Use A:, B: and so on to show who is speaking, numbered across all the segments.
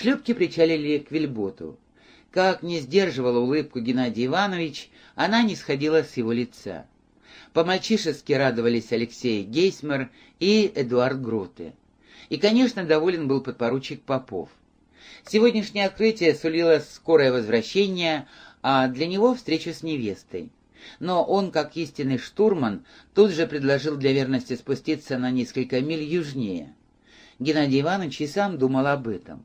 A: Шлюпки причалили к вельботу. Как не сдерживала улыбку Геннадий Иванович, она не сходила с его лица. По-мальчишески радовались Алексей Гейсмер и Эдуард Гроте. И, конечно, доволен был подпоручик Попов. Сегодняшнее открытие сулило скорое возвращение, а для него встречу с невестой. Но он, как истинный штурман, тут же предложил для верности спуститься на несколько миль южнее. Геннадий Иванович и сам думал об этом.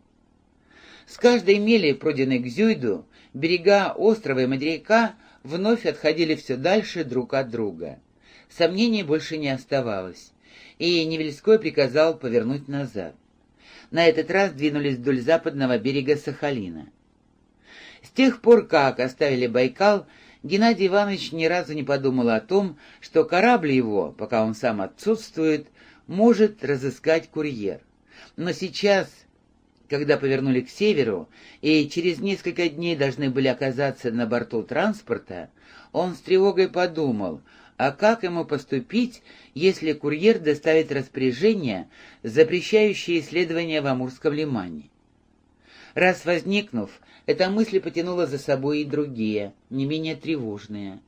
A: С каждой мили, пройденной к Зюйду, берега острова и материка вновь отходили все дальше друг от друга. Сомнений больше не оставалось, и Невельской приказал повернуть назад. На этот раз двинулись вдоль западного берега Сахалина. С тех пор, как оставили Байкал, Геннадий Иванович ни разу не подумал о том, что корабль его, пока он сам отсутствует, может разыскать курьер. Но сейчас, когда повернули к северу и через несколько дней должны были оказаться на борту транспорта, он с тревогой подумал, а как ему поступить, если курьер доставит распоряжение, запрещающее исследования в Амурском лимане? Раз возникнув, эта мысль потянула за собой и другие, не менее тревожные.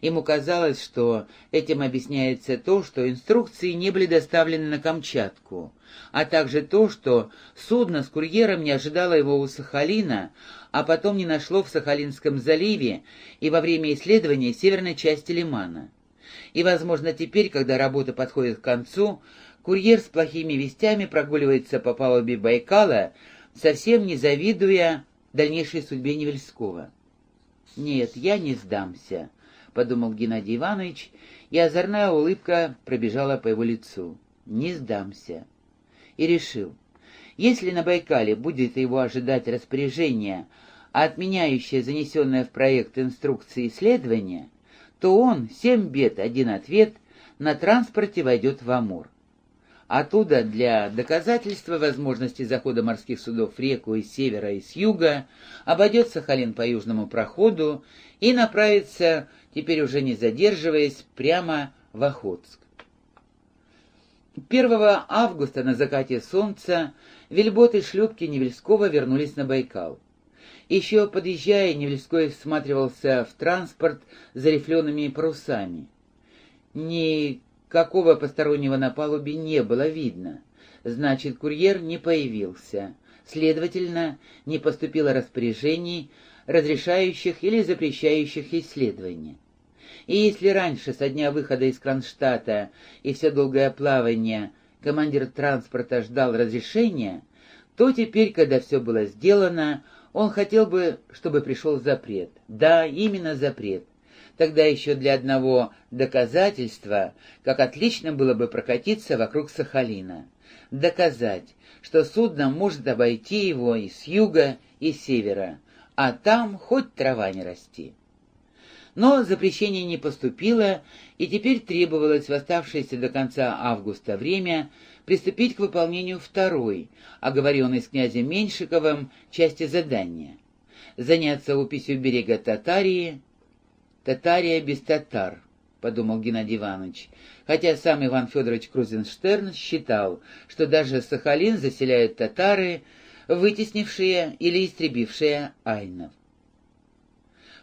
A: Ему казалось, что этим объясняется то, что инструкции не были доставлены на Камчатку, а также то, что судно с курьером не ожидало его у Сахалина, а потом не нашло в Сахалинском заливе и во время исследования северной части Лимана. И, возможно, теперь, когда работа подходит к концу, курьер с плохими вестями прогуливается по палубе Байкала, совсем не завидуя дальнейшей судьбе Невельского. «Нет, я не сдамся», — подумал Геннадий Иванович, и озорная улыбка пробежала по его лицу. «Не сдамся». И решил, если на Байкале будет его ожидать распоряжение, отменяющее занесенное в проект инструкции исследования, то он, семь бед, один ответ, на транспорте войдет в Амур. Оттуда для доказательства возможности захода морских судов в реку из севера и с юга обойдет Сахалин по южному проходу и направится, теперь уже не задерживаясь, прямо в Охотск. 1 августа на закате солнца вельботы и шлюпки Невельского вернулись на Байкал. Еще подъезжая, Невельской всматривался в транспорт за рифлеными парусами. Не Какого постороннего на палубе не было видно. Значит, курьер не появился. Следовательно, не поступило распоряжений, разрешающих или запрещающих исследования. И если раньше, со дня выхода из Кронштадта и все долгое плавание, командир транспорта ждал разрешения, то теперь, когда все было сделано, он хотел бы, чтобы пришел запрет. Да, именно запрет тогда еще для одного доказательства, как отлично было бы прокатиться вокруг Сахалина. Доказать, что судно может обойти его и с юга, и с севера, а там хоть трава не расти. Но запрещение не поступило, и теперь требовалось в оставшееся до конца августа время приступить к выполнению второй, оговоренной с князем Меньшиковым, части задания. Заняться описью берега Татарии, «Татария без татар», — подумал Геннадий Иванович, хотя сам Иван Федорович Крузенштерн считал, что даже Сахалин заселяют татары, вытеснившие или истребившие айнов.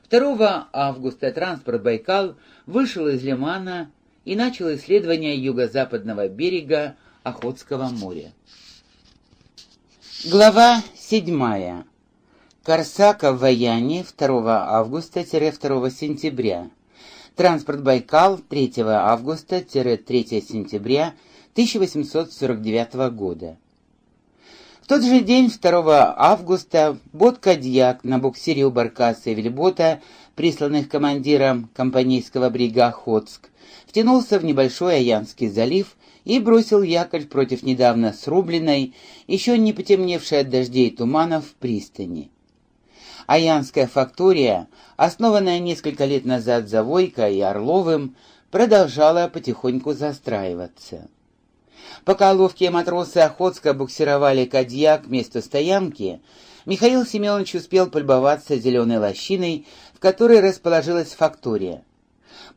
A: 2 августа транспорт «Байкал» вышел из Лимана и начал исследование юго-западного берега Охотского моря. Глава седьмая. Корсака в Ваяне 2 августа-2 сентября. Транспорт Байкал 3 августа-3 сентября 1849 года. Тот же день, 2 августа, бот «Кадьяк» на буксире у баркаса и вельбота, присланных командиром компанейского брига «Охотск», втянулся в небольшой Аянский залив и бросил якорь против недавно срубленной, еще не потемневшей от дождей туманов, пристани. Аянская фактория, основанная несколько лет назад Завойко и Орловым, продолжала потихоньку застраиваться. Пока ловкие матросы Охотска буксировали Кадьяк к стоянки, Михаил Семенович успел полюбоваться зеленой лощиной, в которой расположилась фактория.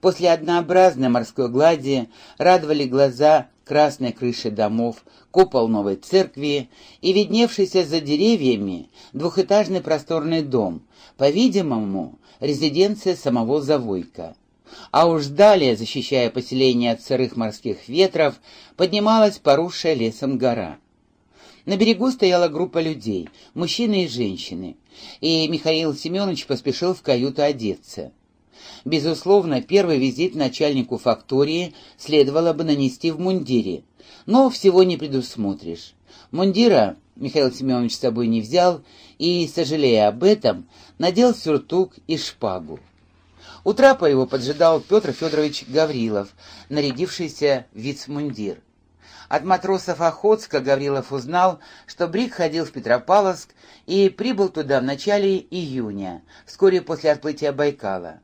A: После однообразной морской глади радовали глаза красной крыши домов, купол новой церкви и видневшийся за деревьями двухэтажный просторный дом, по-видимому, резиденция самого Завойка. А уж далее, защищая поселение от сырых морских ветров, поднималась поросшая лесом гора. На берегу стояла группа людей, мужчины и женщины, и Михаил Семенович поспешил в каюту одеться. Безусловно, первый визит начальнику фактории следовало бы нанести в мундире, но всего не предусмотришь. Мундира Михаил Семенович с собой не взял и, сожалея об этом, надел сюртук и шпагу. У трапа его поджидал Петр Федорович Гаврилов, нарядившийся в вицмундир. От матросов Охотска Гаврилов узнал, что Брик ходил в Петропавловск и прибыл туда в начале июня, вскоре после отплытия Байкала.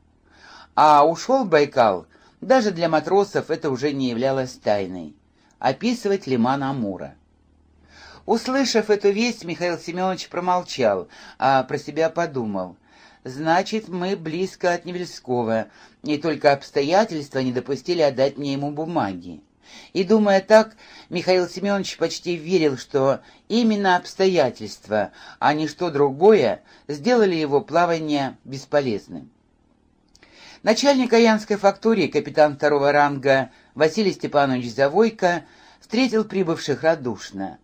A: А ушел Байкал, даже для матросов это уже не являлось тайной. Описывать лиман Амура. Услышав эту весть, Михаил Семенович промолчал, а про себя подумал. «Значит, мы близко от Невельского, и только обстоятельства не допустили отдать мне ему бумаги». И, думая так, Михаил Семенович почти верил, что именно обстоятельства, а не что другое, сделали его плавание бесполезным. Начальник Аянской фактории, капитан второго ранга Василий Степанович Завойко, встретил прибывших радушно.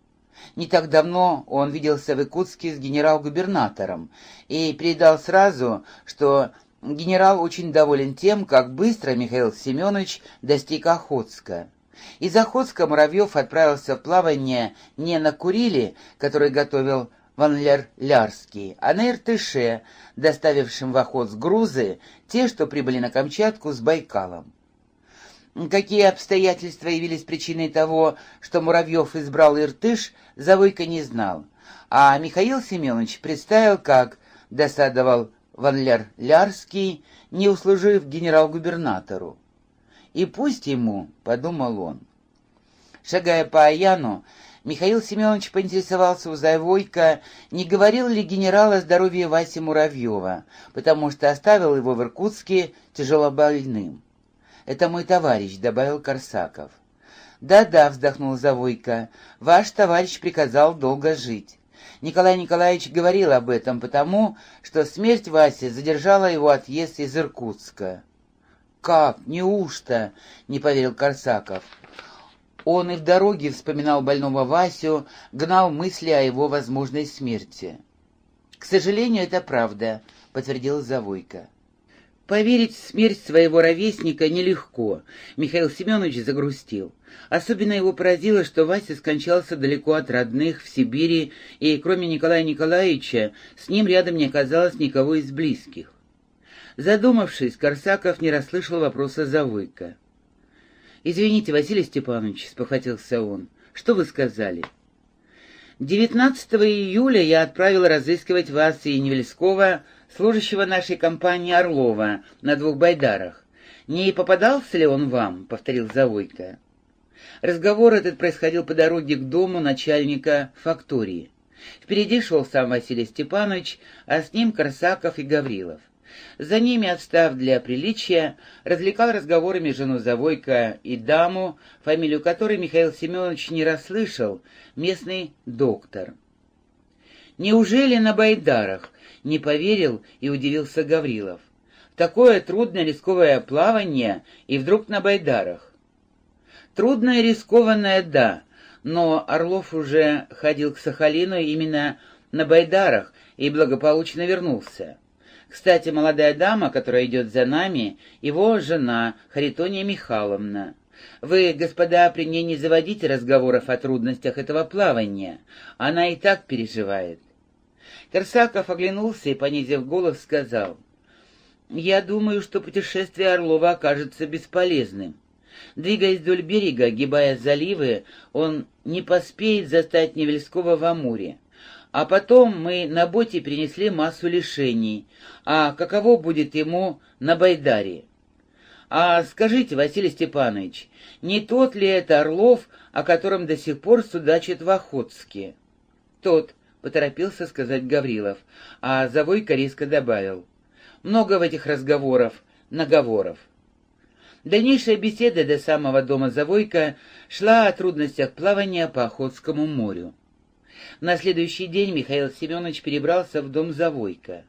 A: Не так давно он виделся в Иркутске с генерал-губернатором и передал сразу, что генерал очень доволен тем, как быстро Михаил Семенович достиг Охотска. Из Охотска Муравьев отправился в плавание не на Куриле, который готовил Ванляр-Лярский, а на Иртыше, доставившим в Охотск грузы, те, что прибыли на Камчатку с Байкалом. Какие обстоятельства явились причиной того, что Муравьев избрал Иртыш, Завойко не знал, а Михаил Семенович представил, как досадовал Ванляр-Лярский, не услужив генерал-губернатору. «И пусть ему», — подумал он. Шагая по Аяну, Михаил Семенович поинтересовался у Завойка, не говорил ли генерал о здоровье Васи Муравьева, потому что оставил его в Иркутске тяжелобольным. «Это мой товарищ», — добавил Корсаков. «Да-да», — вздохнул Завойко, — «ваш товарищ приказал долго жить». Николай Николаевич говорил об этом потому, что смерть Васи задержала его отъезд из Иркутска. «Как? Неужто?» — не поверил Корсаков. Он и в дороге вспоминал больного Васю, гнал мысли о его возможной смерти. «К сожалению, это правда», — подтвердил Завойко. Поверить в смерть своего ровесника нелегко. Михаил Семенович загрустил. Особенно его поразило, что Вася скончался далеко от родных, в Сибири, и кроме Николая Николаевича с ним рядом не оказалось никого из близких. Задумавшись, Корсаков не расслышал вопроса Завойка. «Извините, Василий Степанович», — спохватился он, — «что вы сказали?» 19 июля я отправил разыскивать вас и Невельского, служащего нашей компании Орлова, на двух байдарах. Не попадался ли он вам?» — повторил Завойко. Разговор этот происходил по дороге к дому начальника фактории. Впереди шел сам Василий Степанович, а с ним Корсаков и Гаврилов. За ними, отстав для приличия, развлекал разговорами жену Завойка и даму, фамилию которой Михаил Семенович не расслышал, местный доктор. «Неужели на Байдарах?» — не поверил и удивился Гаврилов. «Такое трудное рисковое плавание и вдруг на Байдарах». «Трудное рискованное, да, но Орлов уже ходил к Сахалину именно на Байдарах и благополучно вернулся». Кстати, молодая дама, которая идет за нами, его жена Харитония Михайловна. Вы, господа, при ней не заводите разговоров о трудностях этого плавания. Она и так переживает. Корсаков оглянулся и, понизив голос, сказал, «Я думаю, что путешествие Орлова окажется бесполезным. Двигаясь вдоль берега, огибая заливы, он не поспеет застать Невельского в Амуре. А потом мы на боте принесли массу лишений. А каково будет ему на Байдаре? А скажите, Василий Степанович, не тот ли это Орлов, о котором до сих пор судачит в Охотске? Тот, поторопился сказать Гаврилов, а Завойко резко добавил. Много в этих разговорах, наговоров. Дальнейшая беседа до самого дома Завойка шла о трудностях плавания по Охотскому морю. На следующий день Михаил Семенович перебрался в дом Завойка.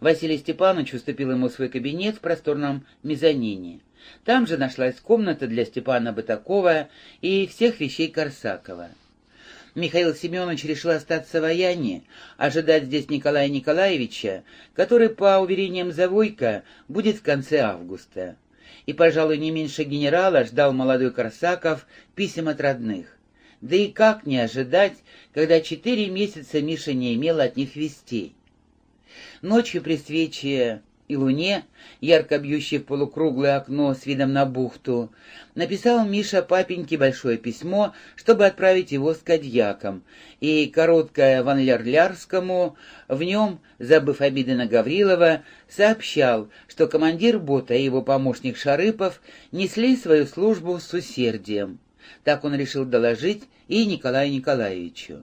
A: Василий Степанович уступил ему свой кабинет в просторном мезонине. Там же нашлась комната для Степана Бытакова и всех вещей Корсакова. Михаил Семенович решил остаться в Аяне, ожидать здесь Николая Николаевича, который, по уверениям Завойка, будет в конце августа. И, пожалуй, не меньше генерала ждал молодой Корсаков писем от родных. Да и как не ожидать, когда четыре месяца Миша не имел от них вестей. Ночью при свече и луне, ярко бьющей в полукруглое окно с видом на бухту, написал Миша папеньке большое письмо, чтобы отправить его с Кадьяком, и короткое Ван Лярлярскому в нем, забыв обиды на Гаврилова, сообщал, что командир бота и его помощник Шарыпов несли свою службу с усердием. Так он решил доложить и Николаю Николаевичу.